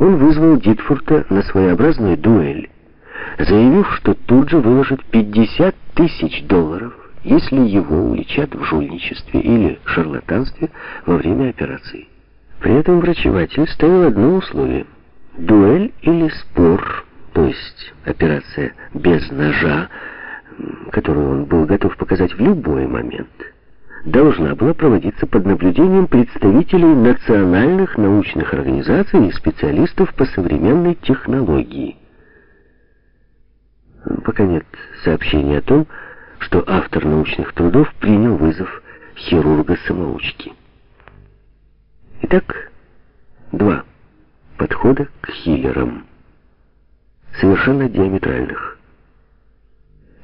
он вызвал Дитфурта на своеобразную дуэль, заявив, что тут же выложит 50 тысяч долларов, если его уличат в жульничестве или шарлатанстве во время операции. При этом врачеватель ставил одно условие – дуэль или спор, то есть операция без ножа, которую он был готов показать в любой момент – должна была проводиться под наблюдением представителей национальных научных организаций и специалистов по современной технологии. Пока нет сообщений о том, что автор научных трудов принял вызов хирурга-самоучки. Итак, два подхода к хиллерам, совершенно диаметральных.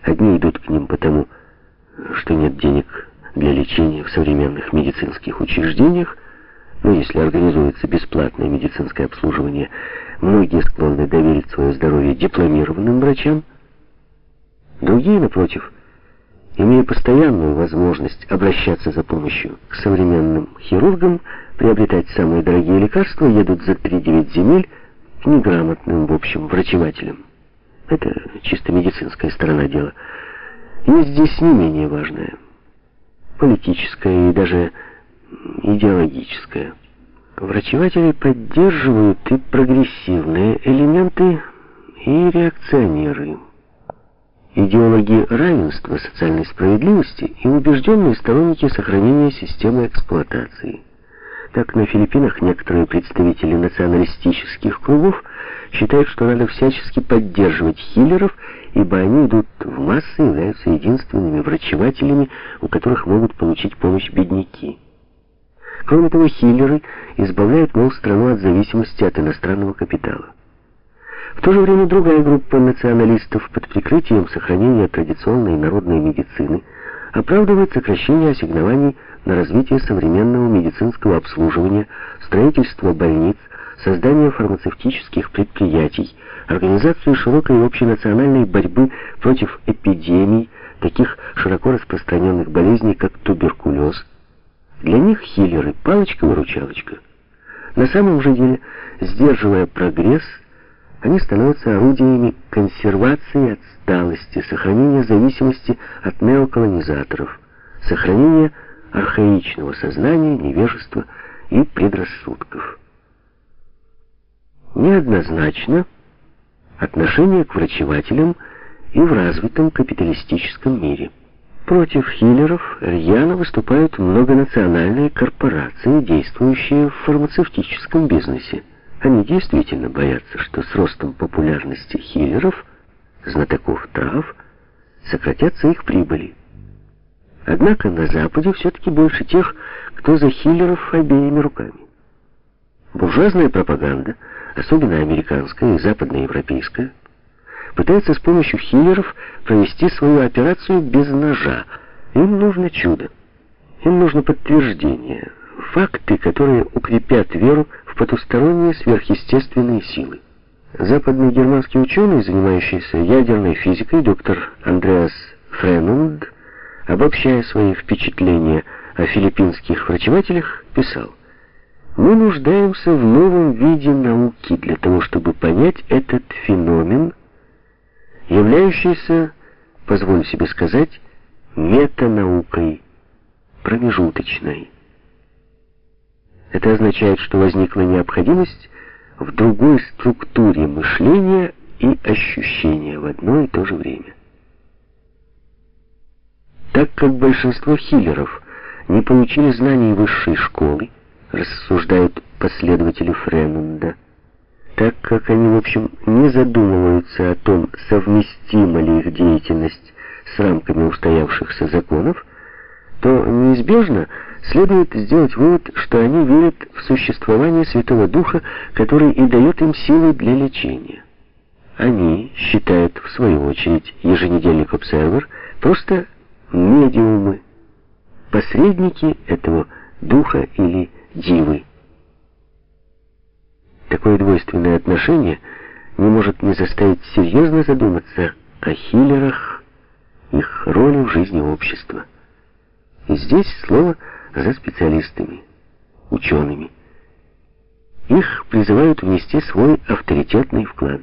Одни идут к ним потому, что нет денег для лечения в современных медицинских учреждениях, но если организуется бесплатное медицинское обслуживание, многие склонны доверить свое здоровье дипломированным врачам. Другие, напротив, имея постоянную возможность обращаться за помощью к современным хирургам, приобретать самые дорогие лекарства, едут за 3-9 земель к неграмотным, в общем, врачевателям. Это чисто медицинская сторона дела. Есть здесь не менее важное – политическое и даже идеологическое. Врачеватели поддерживают и прогрессивные элементы, и реакционеры. Идеологи равенства, социальной справедливости и убежденные сторонники сохранения системы эксплуатации. Так на Филиппинах некоторые представители националистических кругов считают, что надо всячески поддерживать хиллеров ибо они идут в массы и являются единственными врачевателями, у которых могут получить помощь бедняки. Кроме того, хиллеры избавляют, мол, страну от зависимости от иностранного капитала. В то же время другая группа националистов под прикрытием сохранения традиционной народной медицины оправдывает сокращение ассигнований на развитие современного медицинского обслуживания, строительство больниц, создание фармацевтических предприятий, организацию широкой общенациональной борьбы против эпидемий, таких широко распространенных болезней, как туберкулез. Для них хиллеры – палочка-выручалочка. На самом же деле, сдерживая прогресс, они становятся орудиями консервации отсталости, сохранения зависимости от неоколонизаторов, сохранения архаичного сознания, невежества и предрассудков. Неоднозначно отношение к врачевателям и в развитом капиталистическом мире. Против хиллеров рьяно выступают многонациональные корпорации, действующие в фармацевтическом бизнесе. Они действительно боятся, что с ростом популярности хиллеров, знатоков трав, сократятся их прибыли. Однако на Западе все-таки больше тех, кто за хиллеров обеими руками. Буржуазная пропаганда, особенно американская и западноевропейская, пытается с помощью хиллеров провести свою операцию без ножа. Им нужно чудо. Им нужно подтверждение, факты, которые укрепят веру в потусторонние сверхъестественные силы. Западный германский ученый, занимающийся ядерной физикой, доктор Андреас Фремунд, обобщая свои впечатления о филиппинских врачевателях, писал мы нуждаемся в новом виде науки для того, чтобы понять этот феномен, являющийся, позволю себе сказать, метанаукой, промежуточной. Это означает, что возникла необходимость в другой структуре мышления и ощущения в одно и то же время. Так как большинство хиллеров не получили знаний высшей школы, рассуждают последователи Фремунда, так как они, в общем, не задумываются о том, совместима ли их деятельность с рамками устоявшихся законов, то неизбежно следует сделать вывод, что они верят в существование Святого Духа, который и дает им силы для лечения. Они считают, в свою очередь, еженедельник «Обсервер» просто медиумы, посредники этого духа или дивы. Такое двойственное отношение не может не заставить серьезно задуматься о хиллерах, их роли в жизни общества. И здесь слово за специалистами, учеными. их призывают внести свой авторитетный вклад.